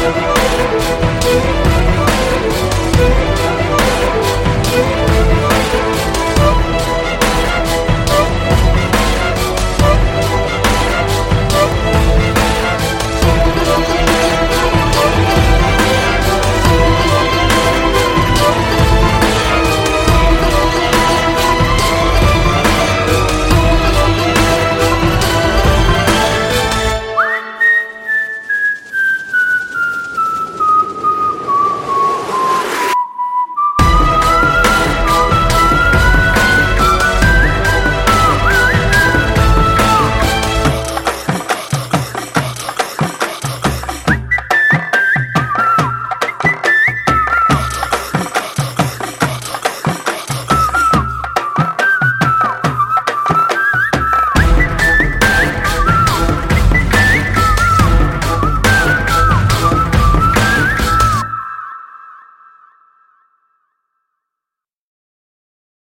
Música